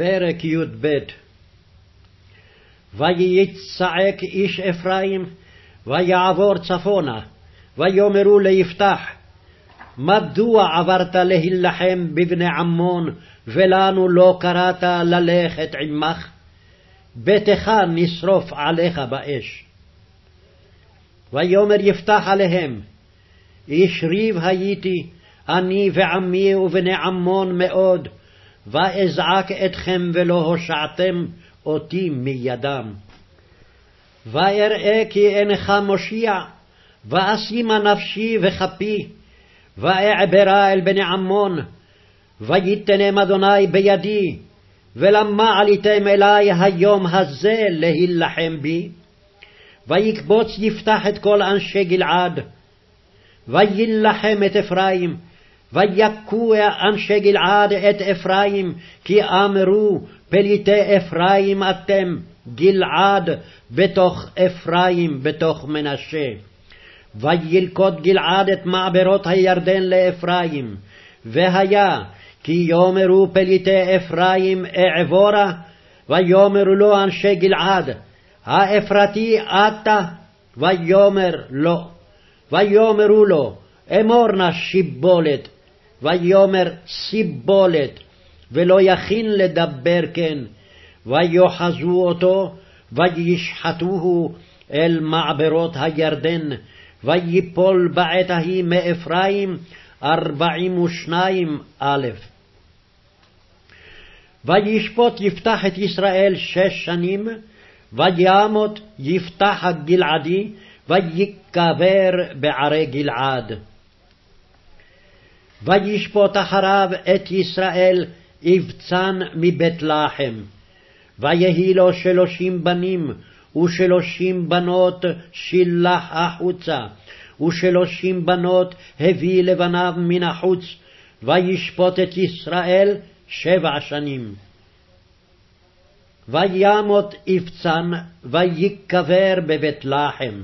פרק י"ב ויצעק איש אפרים, ויעבור צפונה, ויאמרו ליפתח, מדוע עברת להילחם בבני עמון, ולנו לא קראת ללכת עמך? ביתך נשרוף עליך באש. ויאמר יפתח עליהם, איש ריב הייתי, אני ועמי ובני עמון מאוד, ואזעק אתכם ולא הושעתם אותי מידם. ואראה כי אינך מושיע, ואשימה נפשי וכפי, ואעברה אל בני עמון, ויתנם אדוני בידי, ולמה עליתם אלי היום הזה להילחם בי? ויקבוץ יפתח את כל אנשי גלעד, ויילחם את אפרים, ויכו אנשי גלעד את אפרים, כי אמרו פליטי אפרים אתם, גלעד בתוך אפרים, בתוך מנשה. וילכוד גלעד את מעברות הירדן לאפרים, והיה כי יאמרו פליטי אפרים אעבורה, ויאמרו לו אנשי גלעד, האפרתי אתה? ויאמר לא. ויאמרו לו, אמור נא שיבולת, ויאמר סיבולת, ולא יכין לדבר כן, ויאחזו אותו, וישחטוהו אל מעברות הירדן, ויפול בעת ההיא מאפרים ארבעים ושניים א'. וישפוט יפתח את ישראל שש שנים, וימות יפתח הגלעדי, ויקבר בערי גלעד. וישפוט אחריו את ישראל אבצן מבית לחם. ויהי לו שלושים בנים, ושלושים בנות שילח החוצה, ושלושים בנות הביא לבניו מן החוץ, וישפוט את ישראל שבע שנים. וימות אבצן, ויקבר בבית לחם.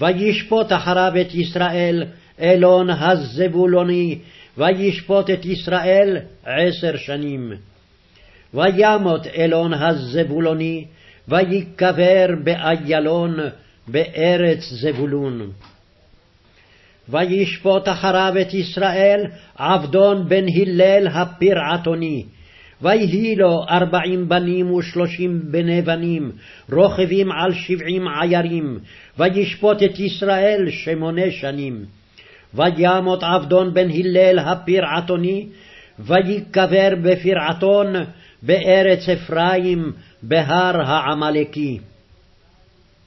וישפוט אחריו את ישראל אלון הזבולוני, וישפוט את ישראל עשר שנים. וימות אלון הזבולוני, ויקבר באיילון, בארץ זבולון. וישפוט אחריו את ישראל עבדון בן הלל הפירעתוני, ויהי לו ארבעים בנים ושלושים בני בנים, רוכבים על שבעים עיירים, וישפוט את ישראל שמונה שנים. וימות עבדון בן הלל הפירעתוני, ויקבר בפירעתון בארץ אפרים, בהר העמלקי.